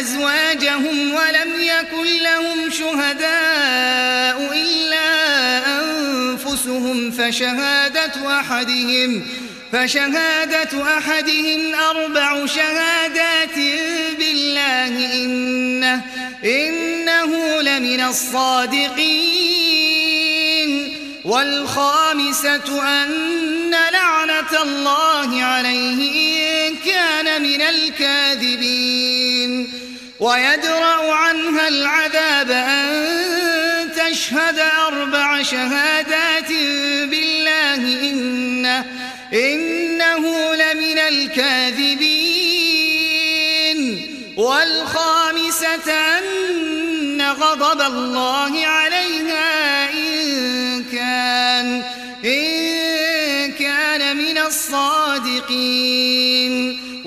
أزواجهم ولم يكن لهم شهداء إلا أنفسهم فشهادة أحدهم فشهادة أحدهم أربع شهادات بالله إنه, إنه لمن الصادقين. والخامسة أن الله عليه إن كان من الكاذبين. ويدرأ عنها العذاب أن تشهد أربع شهادات بالله إنه, إنه لمن الكاذبين. والخامسة أن غضب الله عليها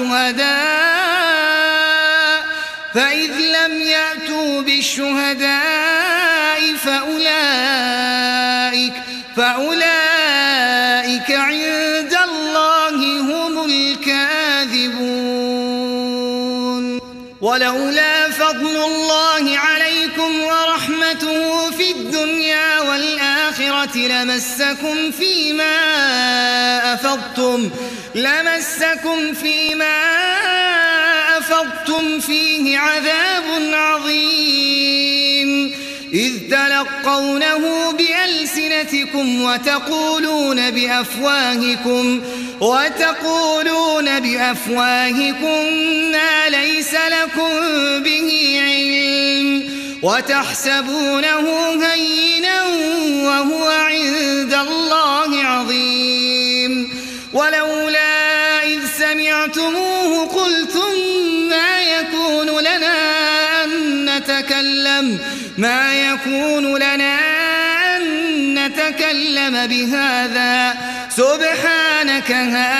بأربعة شهداء فإذ لم يأتوا بالشهداء فأولئك فأولئك عند الله هم الكاذبون. ولولا فضل الله عليكم والآخرة لمسكم فيما أفضتم لمسكم فيما أفضتم فيه عذاب عظيم. إذ تلقونه بألسنتكم وتقولون بأفواهكم وتقولون بأفواهكم ما ليس لكم به علم. وتحسبونه هينا وهو عند الله عظيم. ولولا إذ سمعتموه قلتم ما يكون لنا أن نتكلم ما يكون لنا أن نتكلم بهذا. سبحانك هذا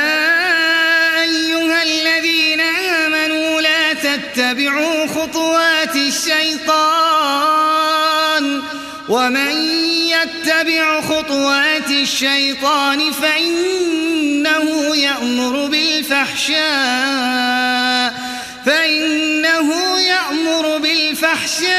الشيطان فإنه يأمر بالفحشاء فإنه يأمر بالفحشاء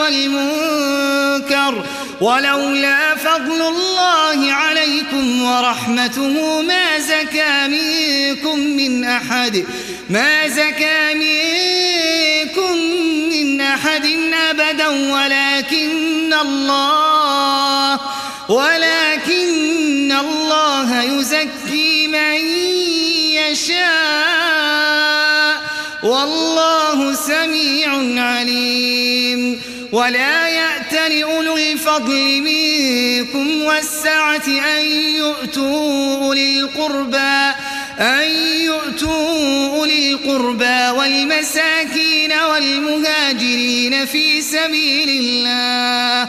والمنكر. ولولا فضل الله عليكم ورحمته ما زكى منكم من أحد ما زكى منكم من أحد أبدا ولكن الله ولكن الله يزكي من يشاء والله سميع عليم. ولا يأتل أولو الفضل منكم والسعة أن يؤتوا أولي القربى أن يؤتوا أولي القربى والمساكين والمهاجرين في سبيل الله.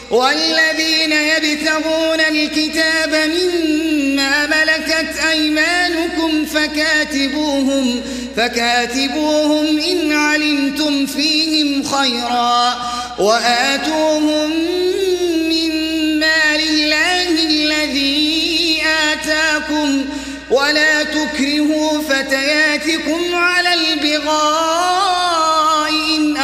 والذين يبتغون الكتاب مما ملكت أيمانكم فكاتبوهم فكاتبوهم إن علمتم فيهم خيرا وآتوهم من مال الله الذي آتاكم ولا تكرهوا فتياتكم على البغاء إن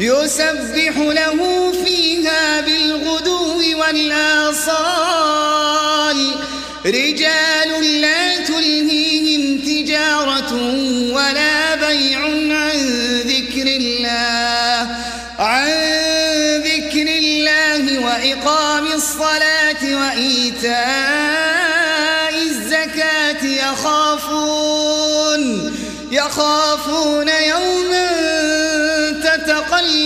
يسبح له فيها بالغدو والآصال. رجال لا تلهيهم تجارة ولا بيع عن ذكر الله. عن ذكر الله وإقام الصلاة وإيتاء الزكاة يخافون يخافون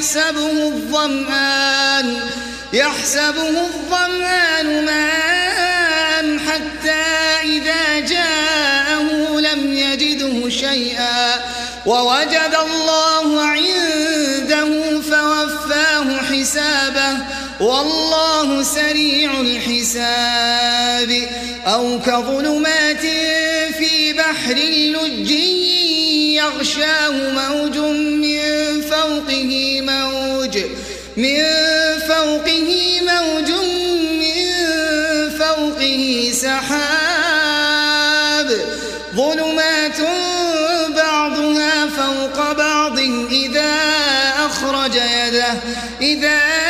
يحسبه الظمآن يحسبه الظمآن ماء حتى إذا جاءه لم يجده شيئا. ووجد الله عنده فوفاه حسابه والله سريع الحساب. أو كظلمات في بحر لج يغشاه موج من فوقه موج. من فوقه موج من فوقه سحاب. ظلمات بعضها فوق بعض إذا أخرج يده إذا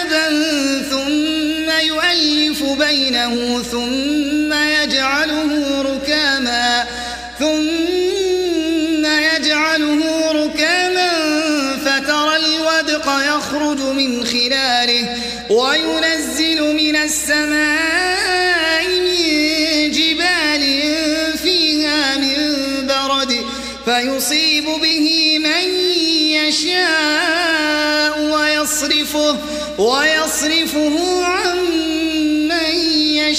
بينه ثم يجعله ركاما ثم يجعله ركاما فترى الودق يخرج من خلاله وينزل من السماء من جبال فيها فيصيب به من يشاء ويصرفه ويصرفه عن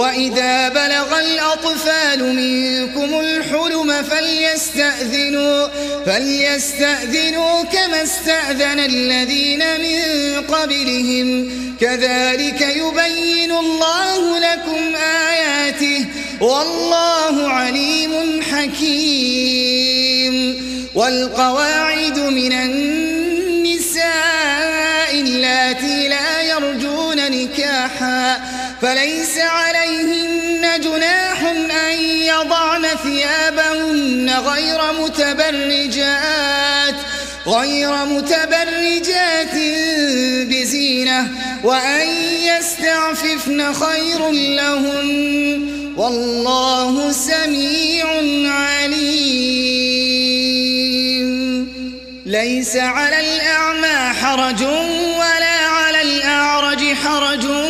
وإذا بلغ الأطفال منكم الحلم فليستأذنوا فليستأذنوا كما استأذن الذين من قبلهم. كذلك يبين الله لكم آياته. والله عليم حكيم. والقواعد من النساء اللاتي لا يرجون نكاحا. فليس عليهن جناح أن يضعن ثيابهن غير متبرجات غير متبرجات بزينة وأن يستعففن خير لهم. والله سميع عليم. ليس على الأعمى حرج ولا على الأعرج حرج.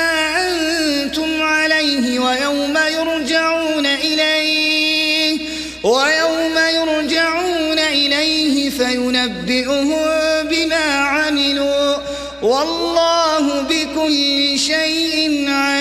ويوم يرجعون إليه ويوم يرجعون إليه فينبئهم بما عملوا والله بكل شيء عليم